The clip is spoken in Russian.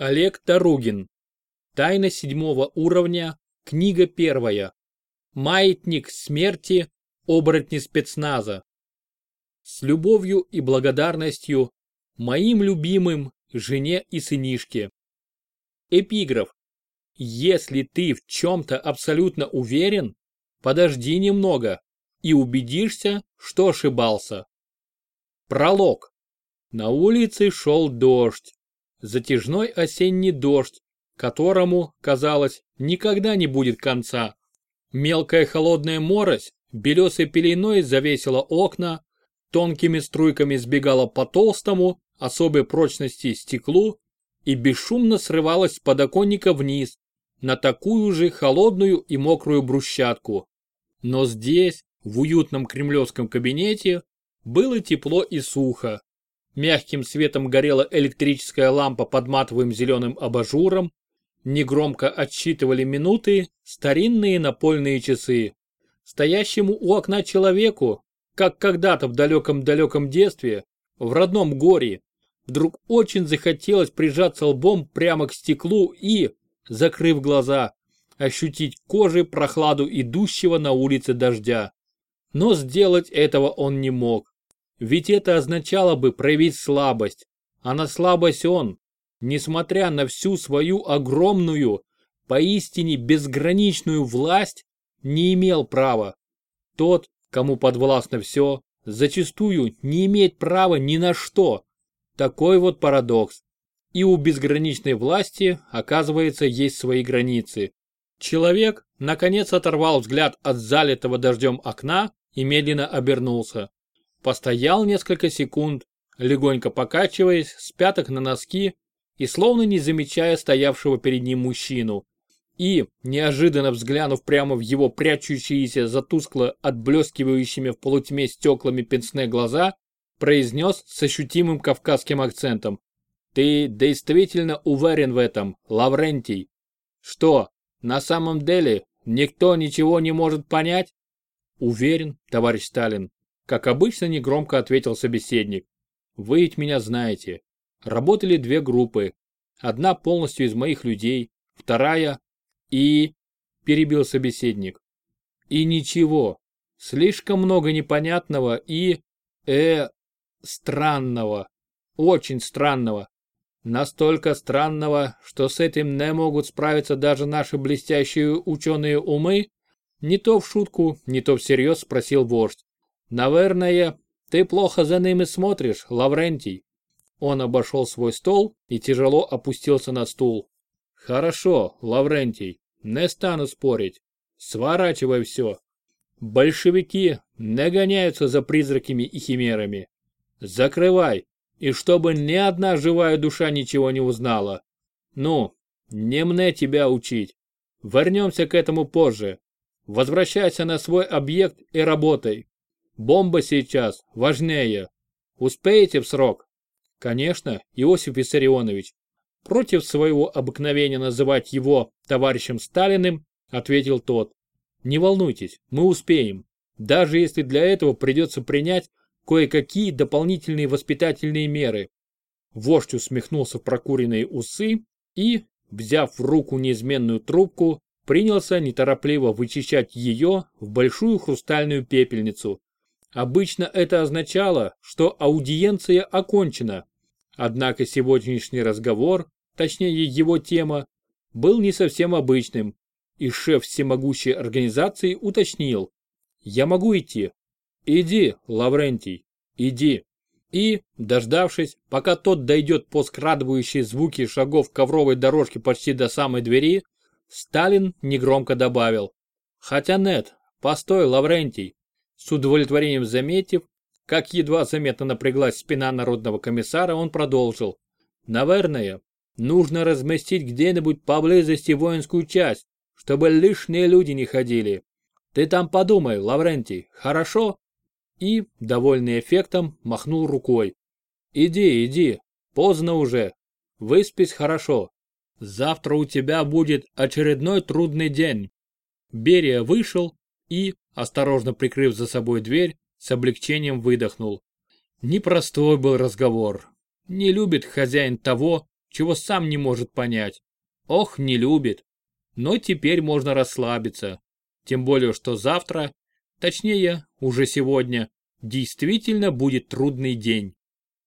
Олег Таругин. Тайна седьмого уровня. Книга первая. Маятник смерти. Оборотни спецназа. С любовью и благодарностью моим любимым жене и сынишке. Эпиграф. Если ты в чем-то абсолютно уверен, подожди немного и убедишься, что ошибался. Пролог. На улице шел дождь. Затяжной осенний дождь, которому, казалось, никогда не будет конца. Мелкая холодная морось белесой пеленой завесила окна, тонкими струйками сбегала по толстому, особой прочности стеклу и бесшумно срывалась с подоконника вниз, на такую же холодную и мокрую брусчатку. Но здесь, в уютном кремлевском кабинете, было тепло и сухо. Мягким светом горела электрическая лампа под матовым зеленым абажуром, негромко отсчитывали минуты старинные напольные часы. Стоящему у окна человеку, как когда-то в далеком-далеком детстве, в родном горе, вдруг очень захотелось прижаться лбом прямо к стеклу и, закрыв глаза, ощутить кожей прохладу идущего на улице дождя. Но сделать этого он не мог. Ведь это означало бы проявить слабость. А на слабость он, несмотря на всю свою огромную, поистине безграничную власть, не имел права. Тот, кому подвластно все, зачастую не имеет права ни на что. Такой вот парадокс. И у безграничной власти, оказывается, есть свои границы. Человек, наконец, оторвал взгляд от залитого дождем окна и медленно обернулся. Постоял несколько секунд, легонько покачиваясь с пяток на носки и словно не замечая стоявшего перед ним мужчину. И, неожиданно взглянув прямо в его прячущиеся за отблескивающими в полутьме стеклами пенсне глаза, произнес с ощутимым кавказским акцентом. «Ты действительно уверен в этом, Лаврентий? Что, на самом деле никто ничего не может понять?» «Уверен, товарищ Сталин», как обычно негромко ответил собеседник. Вы ведь меня знаете. Работали две группы. Одна полностью из моих людей, вторая и... Перебил собеседник. И ничего. Слишком много непонятного и... э... странного. Очень странного. Настолько странного, что с этим не могут справиться даже наши блестящие ученые умы? Не то в шутку, не то всерьез спросил вождь. «Наверное, ты плохо за ними смотришь, Лаврентий». Он обошел свой стол и тяжело опустился на стул. «Хорошо, Лаврентий, не стану спорить. Сворачивай все. Большевики не гоняются за призраками и химерами. Закрывай, и чтобы ни одна живая душа ничего не узнала. Ну, не мне тебя учить. Вернемся к этому позже. Возвращайся на свой объект и работай. Бомба сейчас важнее. Успеете в срок? Конечно, Иосиф Виссарионович. Против своего обыкновения называть его товарищем Сталиным, ответил тот. Не волнуйтесь, мы успеем. Даже если для этого придется принять кое-какие дополнительные воспитательные меры. Вождь усмехнулся в прокуренные усы и, взяв в руку неизменную трубку, принялся неторопливо вычищать ее в большую хрустальную пепельницу, Обычно это означало, что аудиенция окончена. Однако сегодняшний разговор, точнее его тема, был не совсем обычным, и шеф всемогущей организации уточнил. «Я могу идти?» «Иди, Лаврентий, иди». И, дождавшись, пока тот дойдет по скрадывающей звуки шагов ковровой дорожки почти до самой двери, Сталин негромко добавил. «Хотя нет, постой, Лаврентий, с удовлетворением заметив, как едва заметно напряглась спина народного комиссара, он продолжил. Наверное, нужно разместить где-нибудь поблизости воинскую часть, чтобы лишние люди не ходили. Ты там подумай, Лаврентий, хорошо? И, довольный эффектом, махнул рукой. Иди, иди, поздно уже. Выспись хорошо. Завтра у тебя будет очередной трудный день. Берия вышел и, осторожно прикрыв за собой дверь, с облегчением выдохнул. Непростой был разговор. Не любит хозяин того, чего сам не может понять. Ох, не любит. Но теперь можно расслабиться. Тем более, что завтра, точнее, уже сегодня, действительно будет трудный день.